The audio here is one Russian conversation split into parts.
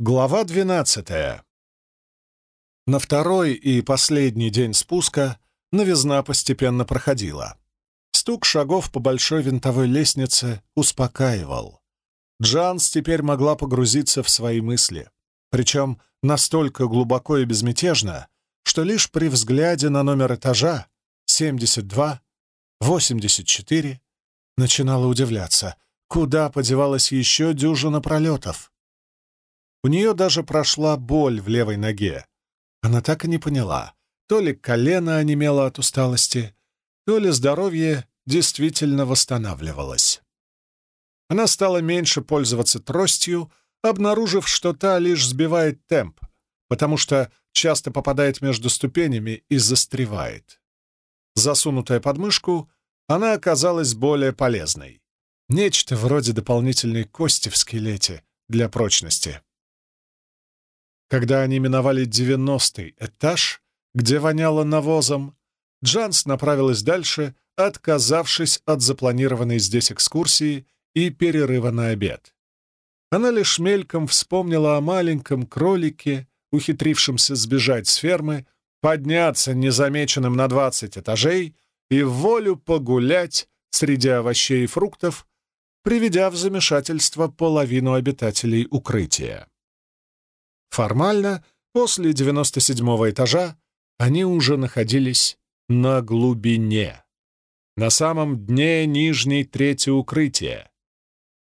Глава 12. На второй и последний день спуска новизна постепенно проходила. Стук шагов по большой винтовой лестнице успокаивал. Джанс теперь могла погрузиться в свои мысли, причем настолько глубоко и безмятежно, что лишь при взгляде на номер этажа 72, 84 начинала удивляться, куда подевалась еще дюжина пролетов. У нее даже прошла боль в левой ноге. Она так и не поняла, то ли колено онемело от усталости, то ли здоровье действительно восстанавливалось. Она стала меньше пользоваться тростью, обнаружив, что та лишь сбивает темп, потому что часто попадает между ступенями и застревает. Засунутая под мышку, она оказалась более полезной. Нечто вроде дополнительной кости в скелете для прочности. Когда они миновали девяностый этаж, где воняло навозом, Джанс направилась дальше, отказавшись от запланированной здесь экскурсии и перерыва на обед. Она лишь мельком вспомнила о маленьком кролике, ухитрившемся сбежать с фермы, подняться незамеченным на двадцать этажей и волю погулять среди овощей и фруктов, приведя в замешательство половину обитателей укрытия. Формально, после 97-го этажа они уже находились на глубине, на самом дне нижней трети укрытия.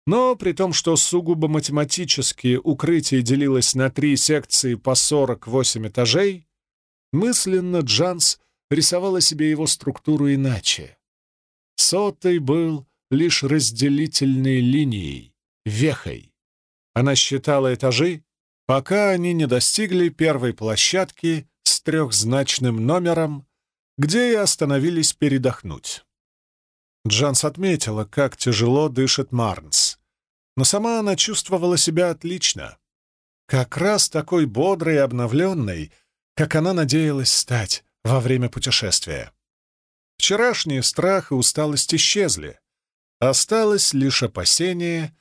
Но при том, что сугубо математически укрытие делилось на три секции по 48 этажей, мысленно Джанс рисовала себе его структуру иначе. Сотый был лишь разделительной линией, вехой. Она считала этажи пока они не достигли первой площадки с трехзначным номером, где и остановились передохнуть. Джанс отметила, как тяжело дышит Марнс, но сама она чувствовала себя отлично. Как раз такой бодрой и обновленной, как она надеялась стать во время путешествия. Вчерашний страх и усталость исчезли. Осталось лишь опасение,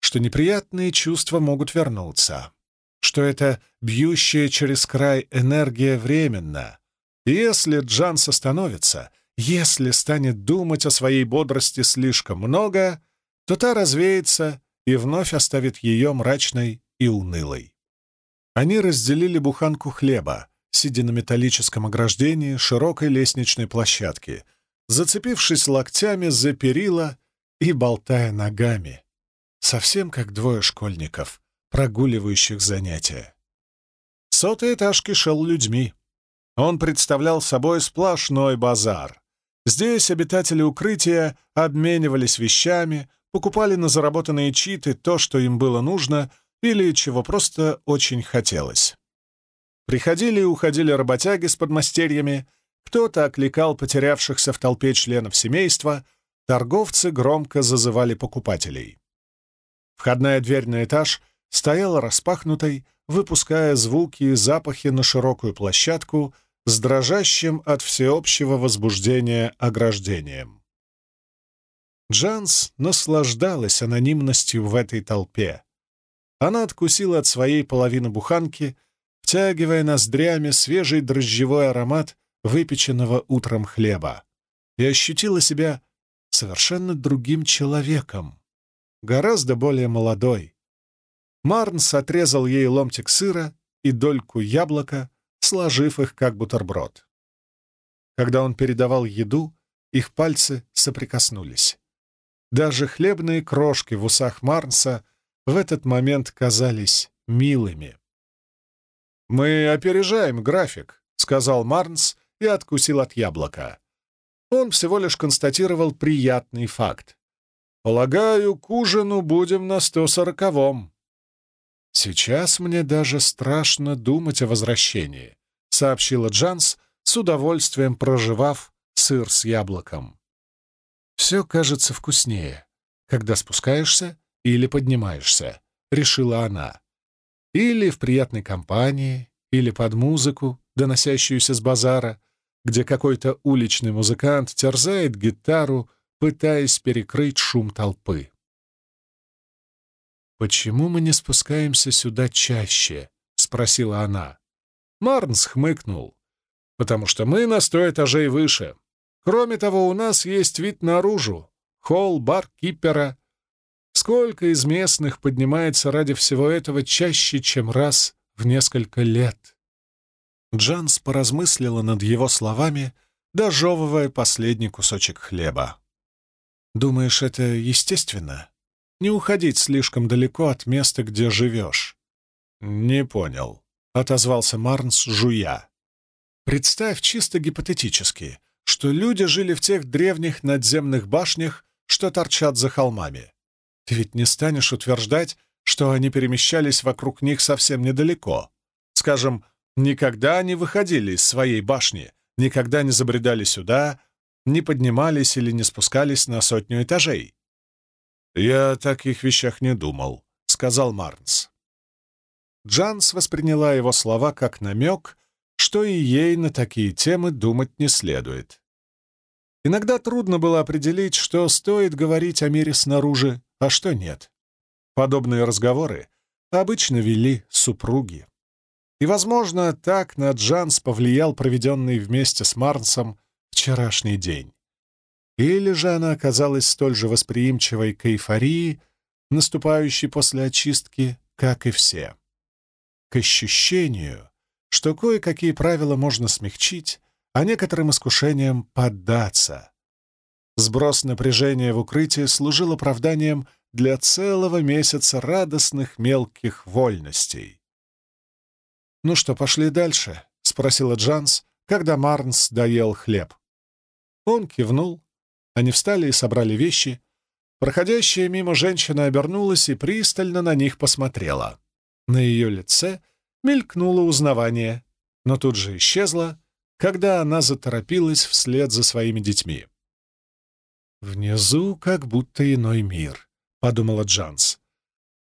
что неприятные чувства могут вернуться что это бьющая через край энергия временна. И если Джанс остановится, если станет думать о своей бодрости слишком много, то та развеется и вновь оставит ее мрачной и унылой. Они разделили буханку хлеба, сидя на металлическом ограждении широкой лестничной площадки, зацепившись локтями за перила и болтая ногами, совсем как двое школьников, прогуливающих занятия. Сотый этаж кишел людьми. Он представлял собой сплошной базар. Здесь обитатели укрытия обменивались вещами, покупали на заработанные читы то, что им было нужно или чего просто очень хотелось. Приходили и уходили работяги с подмастерьями, кто-то окликал потерявшихся в толпе членов семейства, торговцы громко зазывали покупателей. Входная дверь на этаж стояла распахнутой, выпуская звуки и запахи на широкую площадку с дрожащим от всеобщего возбуждения ограждением. Джанс наслаждалась анонимностью в этой толпе. Она откусила от своей половины буханки, втягивая ноздрями свежий дрожжевой аромат выпеченного утром хлеба, и ощутила себя совершенно другим человеком, гораздо более молодой, Марнс отрезал ей ломтик сыра и дольку яблока, сложив их как бутерброд. Когда он передавал еду, их пальцы соприкоснулись. Даже хлебные крошки в усах Марнса в этот момент казались милыми. «Мы опережаем график», — сказал Марнс и откусил от яблока. Он всего лишь констатировал приятный факт. «Полагаю, к ужину будем на сто сороковом». «Сейчас мне даже страшно думать о возвращении», — сообщила Джанс, с удовольствием проживав сыр с яблоком. «Все кажется вкуснее, когда спускаешься или поднимаешься», — решила она. «Или в приятной компании, или под музыку, доносящуюся с базара, где какой-то уличный музыкант терзает гитару, пытаясь перекрыть шум толпы. «Почему мы не спускаемся сюда чаще?» — спросила она. Марнс хмыкнул. «Потому что мы на сто этажей выше. Кроме того, у нас есть вид наружу. Холл, бар кипера. Сколько из местных поднимается ради всего этого чаще, чем раз в несколько лет?» Джанс поразмыслила над его словами, дожевывая последний кусочек хлеба. «Думаешь, это естественно? Не уходить слишком далеко от места, где живешь?» «Не понял», — отозвался Марнс, жуя. «Представь чисто гипотетически, что люди жили в тех древних надземных башнях, что торчат за холмами. Ты ведь не станешь утверждать, что они перемещались вокруг них совсем недалеко. Скажем, никогда не выходили из своей башни, никогда не забредали сюда, не поднимались или не спускались на сотню этажей. «Я о таких вещах не думал», — сказал Марнс. Джанс восприняла его слова как намек, что и ей на такие темы думать не следует. Иногда трудно было определить, что стоит говорить о мире снаружи, а что нет. Подобные разговоры обычно вели супруги. И, возможно, так на Джанс повлиял проведенный вместе с Марнсом вчерашний день. Или же она оказалась столь же восприимчивой к эйфории, наступающей после очистки, как и все. К ощущению, что кое-какие правила можно смягчить, а некоторым искушениям поддаться. Сброс напряжения в укрытие служил оправданием для целого месяца радостных мелких вольностей. «Ну что, пошли дальше?» — спросила Джанс, когда Марнс доел хлеб. Он кивнул. Они встали и собрали вещи. Проходящая мимо женщина обернулась и пристально на них посмотрела. На ее лице мелькнуло узнавание, но тут же исчезло, когда она заторопилась вслед за своими детьми. «Внизу как будто иной мир», — подумала Джанс.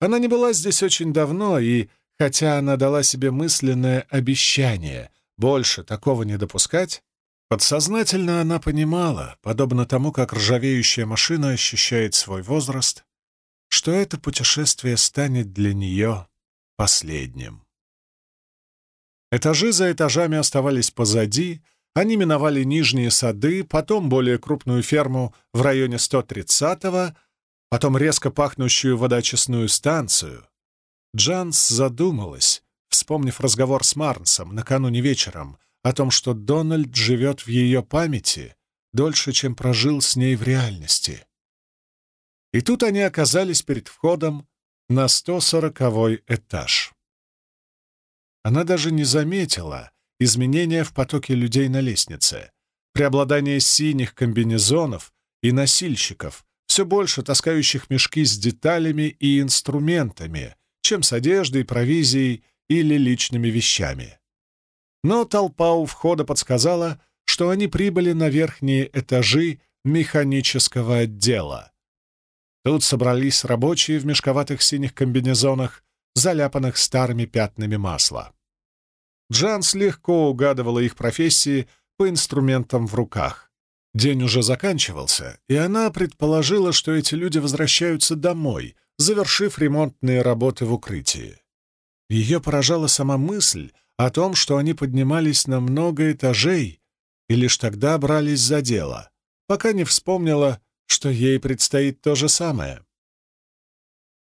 Она не была здесь очень давно и Хотя она дала себе мысленное обещание больше такого не допускать, подсознательно она понимала, подобно тому, как ржавеющая машина ощущает свой возраст, что это путешествие станет для нее последним. Этажи за этажами оставались позади, они миновали нижние сады, потом более крупную ферму в районе 130-го, потом резко пахнущую водочистную станцию, Джанс задумалась, вспомнив разговор с Марнсом накануне вечером о том, что Дональд живет в ее памяти дольше, чем прожил с ней в реальности. И тут они оказались перед входом на 140-й этаж. Она даже не заметила изменения в потоке людей на лестнице, преобладание синих комбинезонов и носильщиков, все больше таскающих мешки с деталями и инструментами, чем с одеждой, провизией или личными вещами. Но толпа у входа подсказала, что они прибыли на верхние этажи механического отдела. Тут собрались рабочие в мешковатых синих комбинезонах, заляпанных старыми пятнами масла. Джанс легко угадывала их профессии по инструментам в руках. День уже заканчивался, и она предположила, что эти люди возвращаются домой — завершив ремонтные работы в укрытии. Ее поражала сама мысль о том, что они поднимались на много этажей и лишь тогда брались за дело, пока не вспомнила, что ей предстоит то же самое.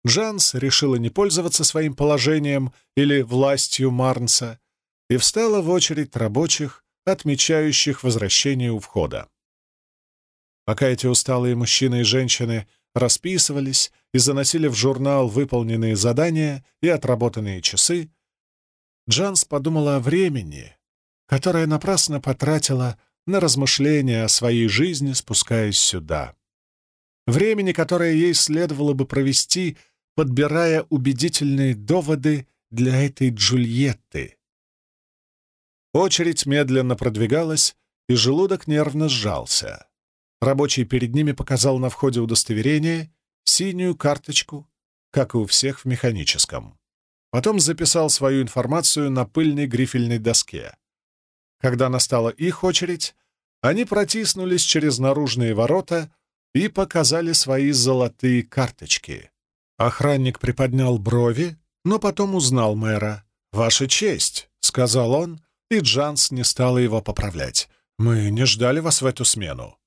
Джанс решила не пользоваться своим положением или властью Марнса и встала в очередь рабочих, отмечающих возвращение у входа. Пока эти усталые мужчины и женщины расписывались и заносили в журнал выполненные задания и отработанные часы, Джанс подумала о времени, которое напрасно потратила на размышления о своей жизни, спускаясь сюда. Времени, которое ей следовало бы провести, подбирая убедительные доводы для этой Джульетты. Очередь медленно продвигалась, и желудок нервно сжался. Рабочий перед ними показал на входе удостоверение, синюю карточку, как и у всех в механическом. Потом записал свою информацию на пыльной грифельной доске. Когда настала их очередь, они протиснулись через наружные ворота и показали свои золотые карточки. Охранник приподнял брови, но потом узнал мэра. «Ваша честь», — сказал он, и Джанс не стала его поправлять. «Мы не ждали вас в эту смену».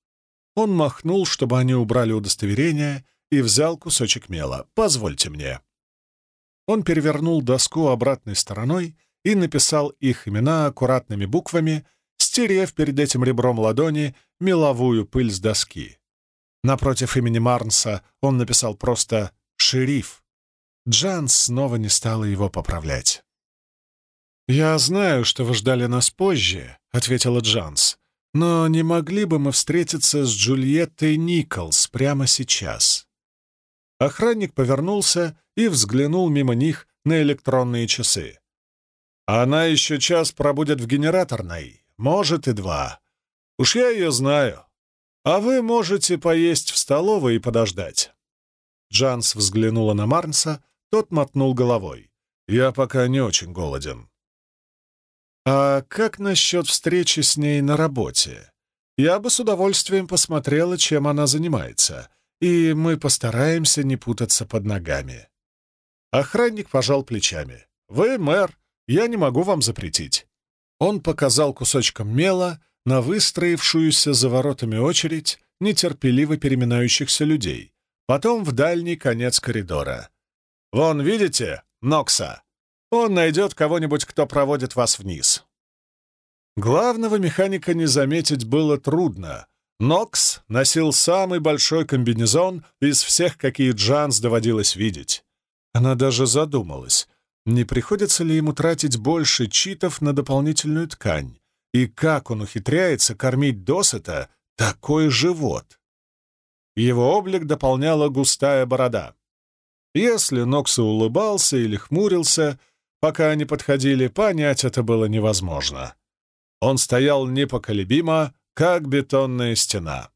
Он махнул, чтобы они убрали удостоверение, и взял кусочек мела. «Позвольте мне». Он перевернул доску обратной стороной и написал их имена аккуратными буквами, стерев перед этим ребром ладони меловую пыль с доски. Напротив имени Марнса он написал просто «Шериф». Джанс снова не стала его поправлять. «Я знаю, что вы ждали нас позже», — ответила Джанс. «Но не могли бы мы встретиться с Джульеттой Николс прямо сейчас?» Охранник повернулся и взглянул мимо них на электронные часы. «Она еще час пробудет в генераторной, может и два. Уж я ее знаю. А вы можете поесть в столовой и подождать». Джанс взглянула на Марнса, тот мотнул головой. «Я пока не очень голоден». «А как насчет встречи с ней на работе? Я бы с удовольствием посмотрела, чем она занимается, и мы постараемся не путаться под ногами». Охранник пожал плечами. «Вы мэр, я не могу вам запретить». Он показал кусочком мела на выстроившуюся за воротами очередь нетерпеливо переминающихся людей, потом в дальний конец коридора. «Вон, видите, Нокса? Он найдет кого-нибудь, кто проводит вас вниз». Главного механика не заметить было трудно. Нокс носил самый большой комбинезон из всех, какие Джанс доводилось видеть. Она даже задумалась, не приходится ли ему тратить больше читов на дополнительную ткань, и как он ухитряется кормить досыта такой живот. Его облик дополняла густая борода. Если Нокс улыбался или хмурился, пока они подходили, понять это было невозможно. Он стоял непоколебимо, как бетонная стена.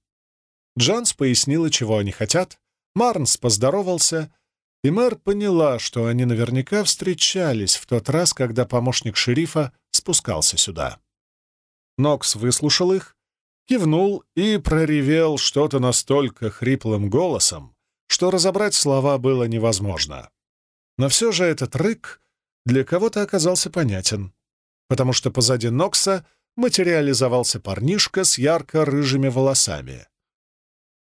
Джанс пояснила, чего они хотят, Марнс поздоровался, и мэр поняла, что они наверняка встречались в тот раз, когда помощник шерифа спускался сюда. Нокс выслушал их, кивнул и проревел что-то настолько хриплым голосом, что разобрать слова было невозможно. Но все же этот рык для кого-то оказался понятен, потому что позади Нокса материализовался парнишка с ярко-рыжими волосами.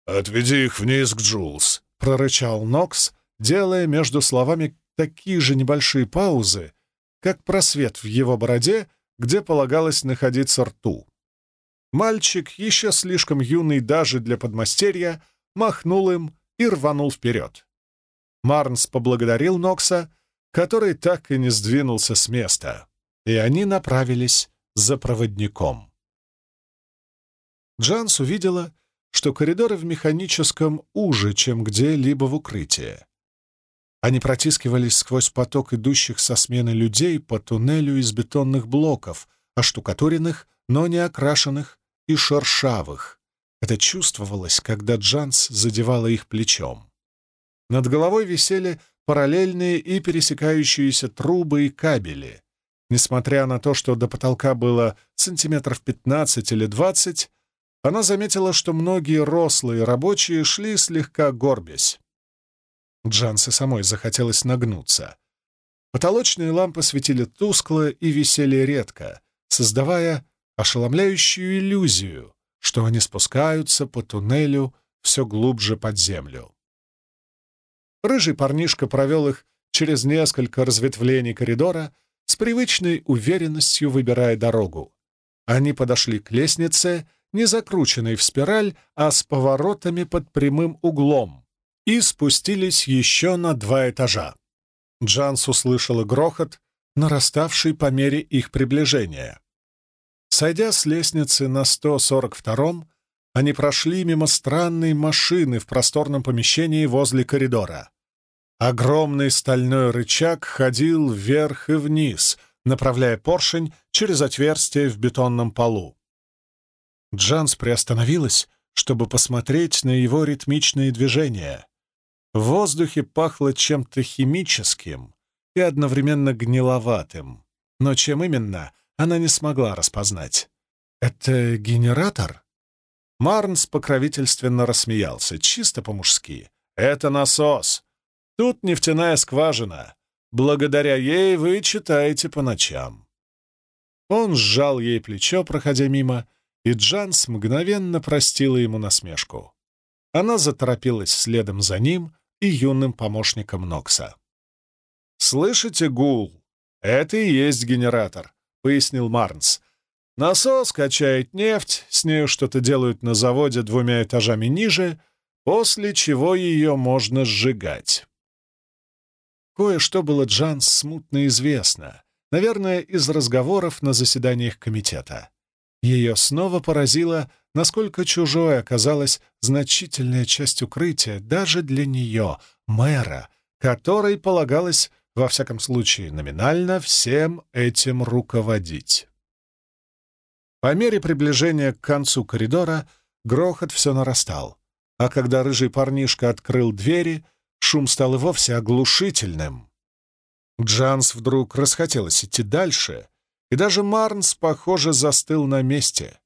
«Отведи их вниз к Джулс», — прорычал Нокс, делая между словами такие же небольшие паузы, как просвет в его бороде, где полагалось находиться рту. Мальчик, еще слишком юный даже для подмастерья, махнул им и рванул вперед. Марнс поблагодарил Нокса, который так и не сдвинулся с места, и они направились за проводником. Джанс увидела, что коридоры в механическом уже, чем где-либо в укрытии. Они протискивались сквозь поток идущих со смены людей по туннелю из бетонных блоков, оштукатуренных, но не окрашенных и шершавых. Это чувствовалось, когда Джанс задевала их плечом. Над головой висели параллельные и пересекающиеся трубы и кабели. Несмотря на то, что до потолка было сантиметров 15 или 20, она заметила, что многие рослые рабочие шли слегка горбясь. Джансе самой захотелось нагнуться. Потолочные лампы светили тускло и висели редко, создавая ошеломляющую иллюзию, что они спускаются по туннелю все глубже под землю. Рыжий парнишка провел их через несколько разветвлений коридора, с привычной уверенностью выбирая дорогу. Они подошли к лестнице, не закрученной в спираль, а с поворотами под прямым углом, и спустились еще на два этажа. Джанс услышала грохот, нараставший по мере их приближения. Сойдя с лестницы на 142-м, они прошли мимо странной машины в просторном помещении возле коридора. Огромный стальной рычаг ходил вверх и вниз, направляя поршень через отверстие в бетонном полу. Джанс приостановилась, чтобы посмотреть на его ритмичные движения. В воздухе пахло чем-то химическим и одновременно гниловатым, но чем именно, она не смогла распознать. «Это генератор?» Марнс покровительственно рассмеялся, чисто по-мужски. «Это насос. Тут нефтяная скважина. Благодаря ей вы читаете по ночам». Он сжал ей плечо, проходя мимо, и Джанс мгновенно простила ему насмешку. Она заторопилась следом за ним и юным помощником Нокса. «Слышите гул? Это и есть генератор», — пояснил Марнс. «Насос качает нефть, с нею что-то делают на заводе двумя этажами ниже, после чего ее можно сжигать». Кое-что было Джанс смутно известно, наверное, из разговоров на заседаниях комитета. Ее снова поразило, насколько чужой оказалась значительная часть укрытия даже для нее, мэра, которой полагалось, во всяком случае номинально, всем этим руководить. По мере приближения к концу коридора грохот все нарастал, а когда рыжий парнишка открыл двери, шум стал и вовсе оглушительным. Джанс вдруг расхотелось идти дальше, и даже Марнс, похоже, застыл на месте.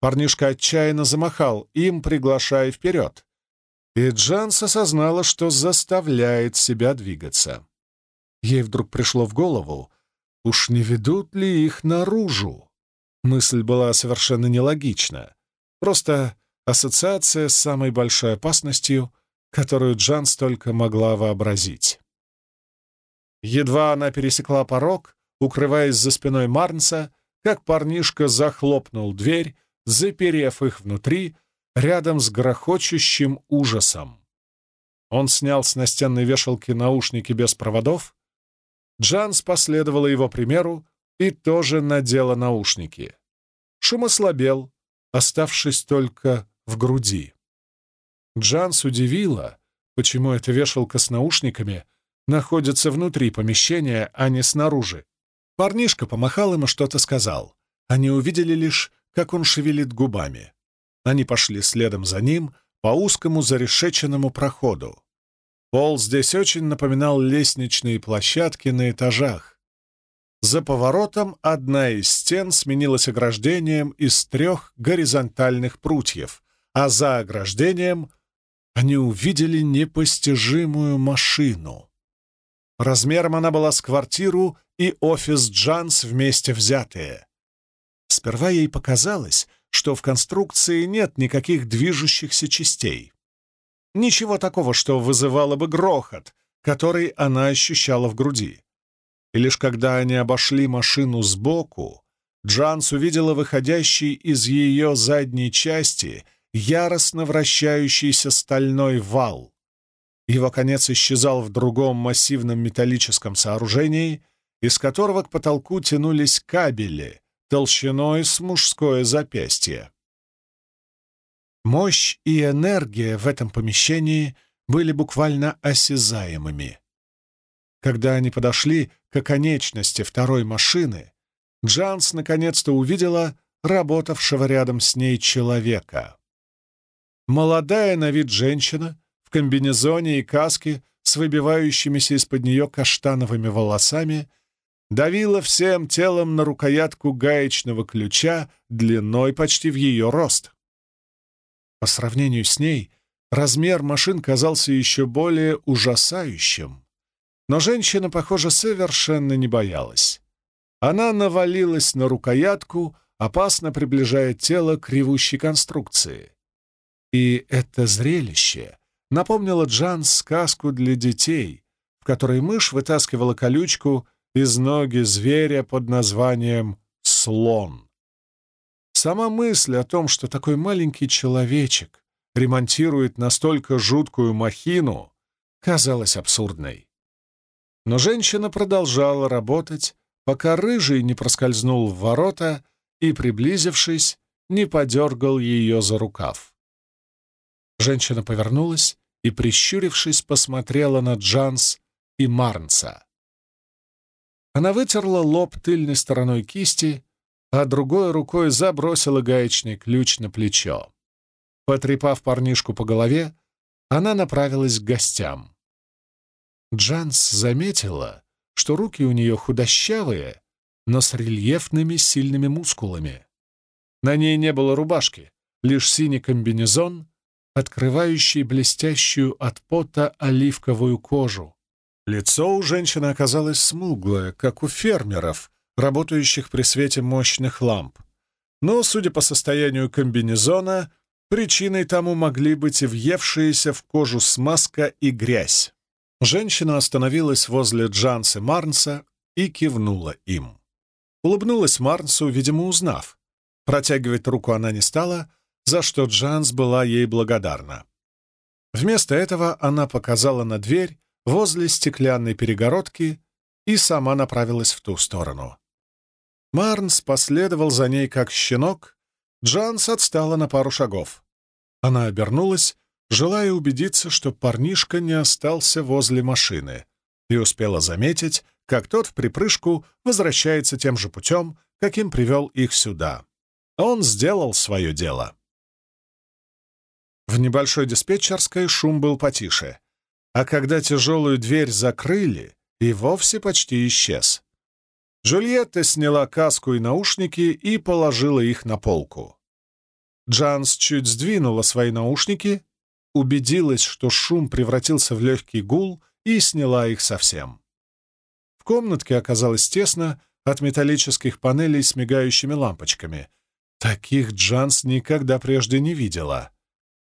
Парнишка отчаянно замахал им, приглашая вперед. И Джанс осознала, что заставляет себя двигаться. Ей вдруг пришло в голову, уж не ведут ли их наружу? Мысль была совершенно нелогична. Просто ассоциация с самой большой опасностью, которую Джанс только могла вообразить. Едва она пересекла порог, укрываясь за спиной Марнса, как парнишка захлопнул дверь, заперев их внутри, рядом с грохочущим ужасом. Он снял с настенной вешалки наушники без проводов. Джанс последовала его примеру и тоже надела наушники. Шум ослабел, оставшись только в груди. Джанс удивила, почему эта вешалка с наушниками — находятся внутри помещения, а не снаружи. Парнишка помахал им и что-то сказал. Они увидели лишь, как он шевелит губами. Они пошли следом за ним по узкому зарешеченному проходу. Пол здесь очень напоминал лестничные площадки на этажах. За поворотом одна из стен сменилась ограждением из трех горизонтальных прутьев, а за ограждением они увидели непостижимую машину. Размером она была с квартиру и офис Джанс вместе взятые. Сперва ей показалось, что в конструкции нет никаких движущихся частей. Ничего такого, что вызывало бы грохот, который она ощущала в груди. И лишь когда они обошли машину сбоку, Джанс увидела выходящий из ее задней части яростно вращающийся стальной вал. Его конец исчезал в другом массивном металлическом сооружении, из которого к потолку тянулись кабели толщиной с мужское запястье. Мощь и энергия в этом помещении были буквально осязаемыми. Когда они подошли к оконечности второй машины, Джанс наконец-то увидела работавшего рядом с ней человека. Молодая на вид женщина в комбинезоне и каске с выбивающимися из-под нее каштановыми волосами, давила всем телом на рукоятку гаечного ключа длиной почти в ее рост. По сравнению с ней, размер машин казался еще более ужасающим. Но женщина, похоже, совершенно не боялась. Она навалилась на рукоятку, опасно приближая тело к ревущей конструкции. И это зрелище напомнила Джан сказку для детей, в которой мышь вытаскивала колючку из ноги зверя под названием «слон». Сама мысль о том, что такой маленький человечек ремонтирует настолько жуткую махину, казалась абсурдной. Но женщина продолжала работать, пока рыжий не проскользнул в ворота и, приблизившись, не подергал ее за рукав. Женщина повернулась и, прищурившись, посмотрела на Джанс и Марнса. Она вытерла лоб тыльной стороной кисти, а другой рукой забросила гаечный ключ на плечо. Потрепав парнишку по голове, она направилась к гостям. Джанс заметила, что руки у нее худощавые, но с рельефными сильными мускулами. На ней не было рубашки, лишь синий комбинезон открывающий блестящую от пота оливковую кожу. Лицо у женщины оказалось смуглое, как у фермеров, работающих при свете мощных ламп. Но, судя по состоянию комбинезона, причиной тому могли быть и въевшиеся в кожу смазка и грязь. Женщина остановилась возле Джанса Марнса и кивнула им. Улыбнулась Марнсу, видимо, узнав. Протягивать руку она не стала, за что Джанс была ей благодарна. Вместо этого она показала на дверь возле стеклянной перегородки и сама направилась в ту сторону. Марнс последовал за ней как щенок, Джанс отстала на пару шагов. Она обернулась, желая убедиться, что парнишка не остался возле машины, и успела заметить, как тот в припрыжку возвращается тем же путем, каким привел их сюда. Он сделал свое дело. В небольшой диспетчерской шум был потише, а когда тяжелую дверь закрыли, и вовсе почти исчез. Джульетта сняла каску и наушники и положила их на полку. Джанс чуть сдвинула свои наушники, убедилась, что шум превратился в легкий гул, и сняла их совсем. В комнатке оказалось тесно от металлических панелей с мигающими лампочками. Таких Джанс никогда прежде не видела.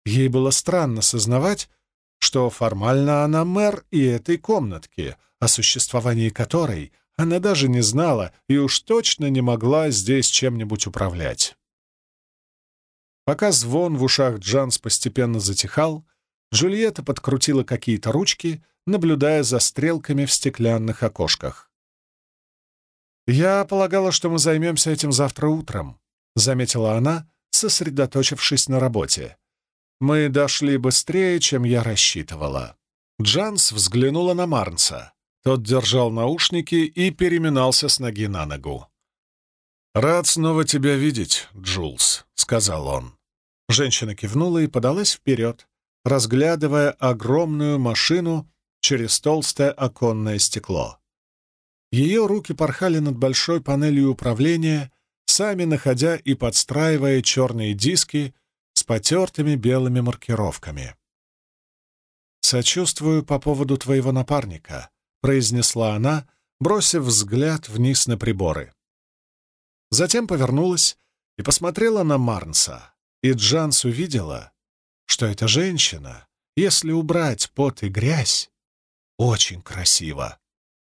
Ей было странно сознавать, что формально она мэр и этой комнатки, о существовании которой она даже не знала и уж точно не могла здесь чем-нибудь управлять. Пока звон в ушах Джанс постепенно затихал, Джульетта подкрутила какие-то ручки, наблюдая за стрелками в стеклянных окошках. «Я полагала, что мы займемся этим завтра утром», — заметила она, сосредоточившись на работе. Мы дошли быстрее, чем я рассчитывала. Джанс взглянула на Марнса. Тот держал наушники и переминался с ноги на ногу. «Рад снова тебя видеть, Джулс», — сказал он. Женщина кивнула и подалась вперед, разглядывая огромную машину через толстое оконное стекло. Ее руки порхали над большой панелью управления, сами находя и подстраивая черные диски с потертыми белыми маркировками. «Сочувствую по поводу твоего напарника», — произнесла она, бросив взгляд вниз на приборы. Затем повернулась и посмотрела на Марнса, и Джанс увидела, что эта женщина, если убрать пот и грязь, очень красива.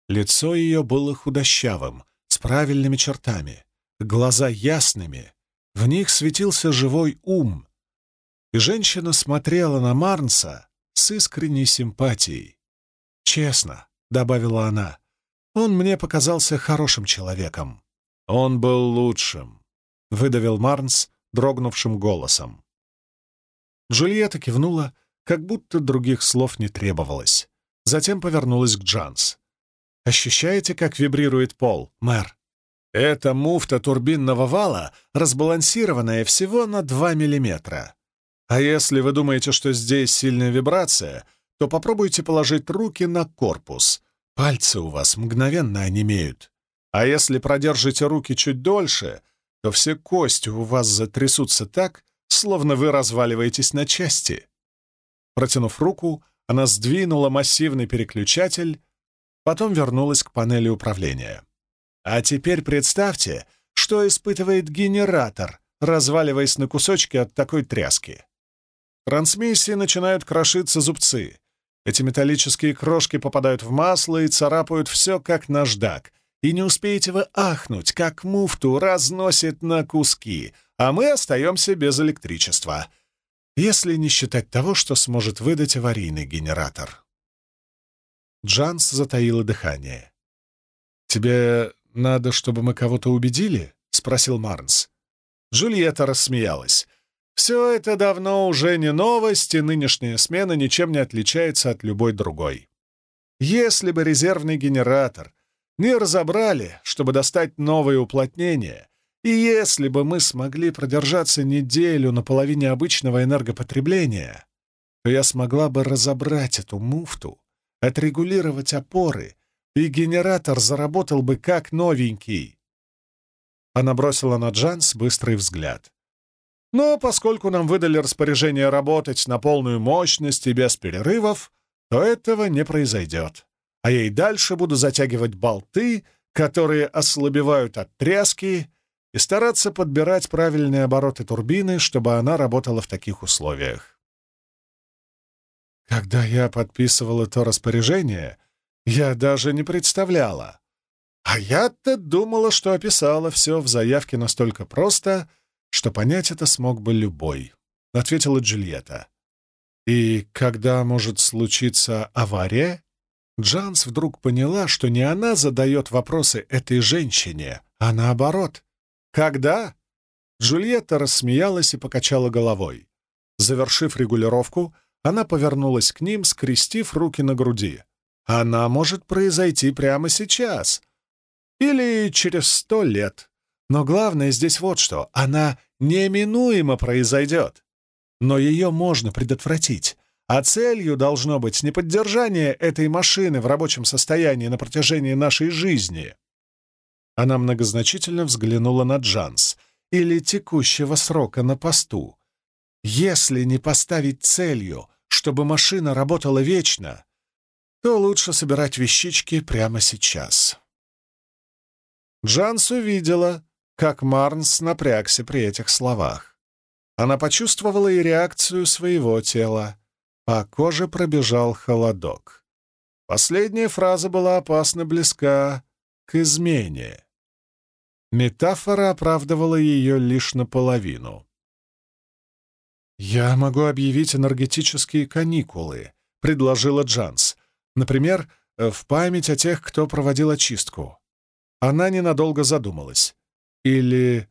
Лицо ее было худощавым, с правильными чертами, глаза ясными, в них светился живой ум, и женщина смотрела на Марнса с искренней симпатией. «Честно», — добавила она, — «он мне показался хорошим человеком». «Он был лучшим», — выдавил Марнс дрогнувшим голосом. Джульетта кивнула, как будто других слов не требовалось. Затем повернулась к Джанс. «Ощущаете, как вибрирует пол, мэр? Это муфта турбинного вала, разбалансированная всего на 2 миллиметра. А если вы думаете, что здесь сильная вибрация, то попробуйте положить руки на корпус. Пальцы у вас мгновенно онемеют. А если продержите руки чуть дольше, то все кости у вас затрясутся так, словно вы разваливаетесь на части. Протянув руку, она сдвинула массивный переключатель, потом вернулась к панели управления. А теперь представьте, что испытывает генератор, разваливаясь на кусочки от такой тряски. Трансмиссии начинают крошиться зубцы. Эти металлические крошки попадают в масло и царапают все, как наждак. И не успеете вы ахнуть, как муфту разносит на куски, а мы остаемся без электричества. Если не считать того, что сможет выдать аварийный генератор. Джанс затаила дыхание. «Тебе надо, чтобы мы кого-то убедили?» — спросил Марнс. Джульетта рассмеялась. Все это давно уже не новость, и нынешняя смена ничем не отличается от любой другой. Если бы резервный генератор не разобрали, чтобы достать новые уплотнения, и если бы мы смогли продержаться неделю на половине обычного энергопотребления, то я смогла бы разобрать эту муфту, отрегулировать опоры, и генератор заработал бы как новенький. Она бросила на Джанс быстрый взгляд. Но поскольку нам выдали распоряжение работать на полную мощность и без перерывов, то этого не произойдет. а я и дальше буду затягивать болты, которые ослабевают от тряски, и стараться подбирать правильные обороты турбины, чтобы она работала в таких условиях. Когда я подписывала то распоряжение, я даже не представляла. А я-то думала, что описала все в заявке настолько просто, что понять это смог бы любой, — ответила Джульетта. И когда может случиться авария? Джанс вдруг поняла, что не она задает вопросы этой женщине, а наоборот. «Когда?» Джульетта рассмеялась и покачала головой. Завершив регулировку, она повернулась к ним, скрестив руки на груди. «Она может произойти прямо сейчас. Или через сто лет. Но главное здесь вот что. Она неминуемо произойдет. Но ее можно предотвратить. А целью должно быть не поддержание этой машины в рабочем состоянии на протяжении нашей жизни. Она многозначительно взглянула на Джанс или текущего срока на посту. Если не поставить целью, чтобы машина работала вечно, то лучше собирать вещички прямо сейчас. Джанс увидела, как Марнс напрягся при этих словах. Она почувствовала и реакцию своего тела. По коже пробежал холодок. Последняя фраза была опасно близка к измене. Метафора оправдывала ее лишь наполовину. «Я могу объявить энергетические каникулы», — предложила Джанс. «Например, в память о тех, кто проводил очистку». Она ненадолго задумалась. «Или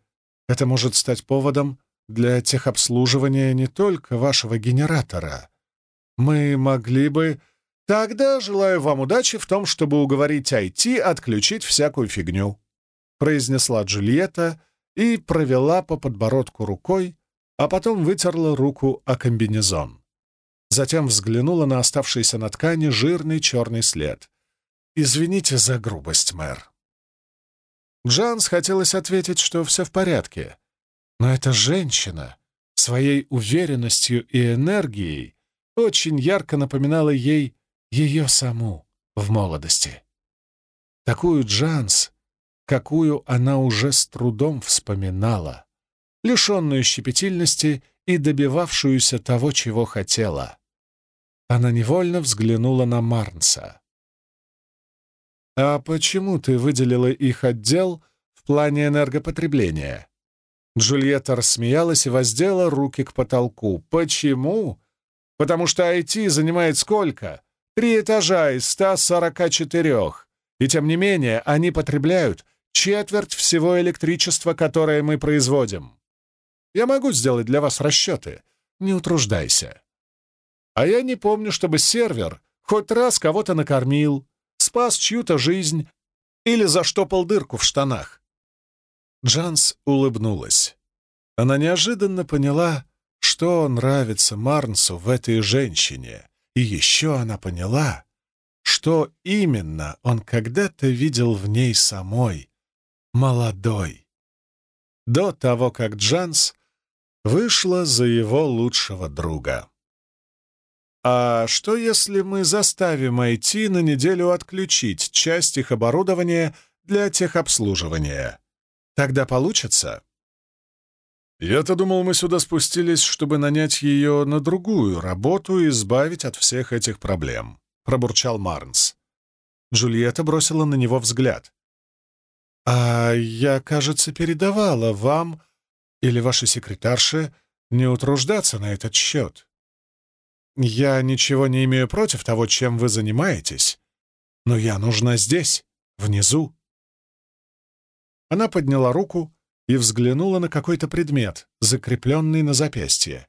это может стать поводом для техобслуживания не только вашего генератора, мы могли бы... Тогда желаю вам удачи в том, чтобы уговорить IT отключить всякую фигню», — произнесла Джульетта и провела по подбородку рукой, а потом вытерла руку о комбинезон. Затем взглянула на оставшийся на ткани жирный черный след. «Извините за грубость, мэр». Джанс хотелось ответить, что все в порядке, но эта женщина своей уверенностью и энергией очень ярко напоминала ей ее саму в молодости. Такую Джанс, какую она уже с трудом вспоминала, лишенную щепетильности и добивавшуюся того, чего хотела. Она невольно взглянула на Марнса. «А почему ты выделила их отдел в плане энергопотребления?» Джульетта рассмеялась и воздела руки к потолку. «Почему?» потому что IT занимает сколько? Три этажа из 144. И тем не менее они потребляют четверть всего электричества, которое мы производим. Я могу сделать для вас расчеты. Не утруждайся. А я не помню, чтобы сервер хоть раз кого-то накормил, спас чью-то жизнь или заштопал дырку в штанах. Джанс улыбнулась. Она неожиданно поняла, что нравится Марнсу в этой женщине. И еще она поняла, что именно он когда-то видел в ней самой, молодой, до того, как Джанс вышла за его лучшего друга. А что, если мы заставим IT на неделю отключить часть их оборудования для техобслуживания? Тогда получится? «Я-то думал, мы сюда спустились, чтобы нанять ее на другую работу и избавить от всех этих проблем», — пробурчал Марнс. Джульетта бросила на него взгляд. «А я, кажется, передавала вам или вашей секретарше не утруждаться на этот счет. Я ничего не имею против того, чем вы занимаетесь, но я нужна здесь, внизу». Она подняла руку, и взглянула на какой-то предмет, закрепленный на запястье.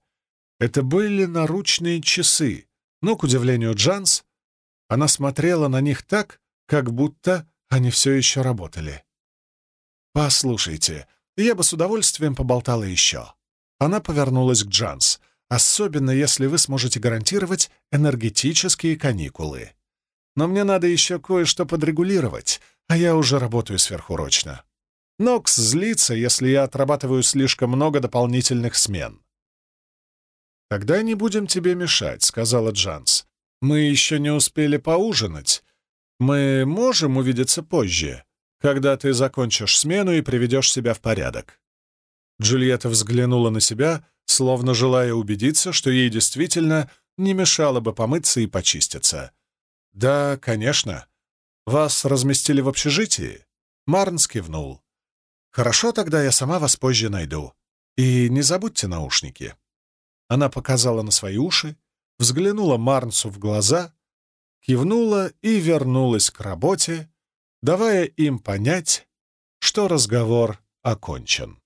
Это были наручные часы, но, к удивлению Джанс, она смотрела на них так, как будто они все еще работали. «Послушайте, я бы с удовольствием поболтала еще». Она повернулась к Джанс, особенно если вы сможете гарантировать энергетические каникулы. Но мне надо еще кое-что подрегулировать, а я уже работаю сверхурочно. Нокс злится, если я отрабатываю слишком много дополнительных смен. «Тогда не будем тебе мешать», — сказала Джанс. «Мы еще не успели поужинать, Мы можем увидеться позже, когда ты закончишь смену и приведешь себя в порядок». Джульетта взглянула на себя, словно желая убедиться, что ей действительно не мешало бы помыться и почиститься. «Да, конечно. Вас разместили в общежитии?» Марнс кивнул. «Хорошо, тогда я сама вас позже найду. И не забудьте наушники». Она показала на свои уши, взглянула Марнсу в глаза, кивнула и вернулась к работе, давая им понять, что разговор окончен.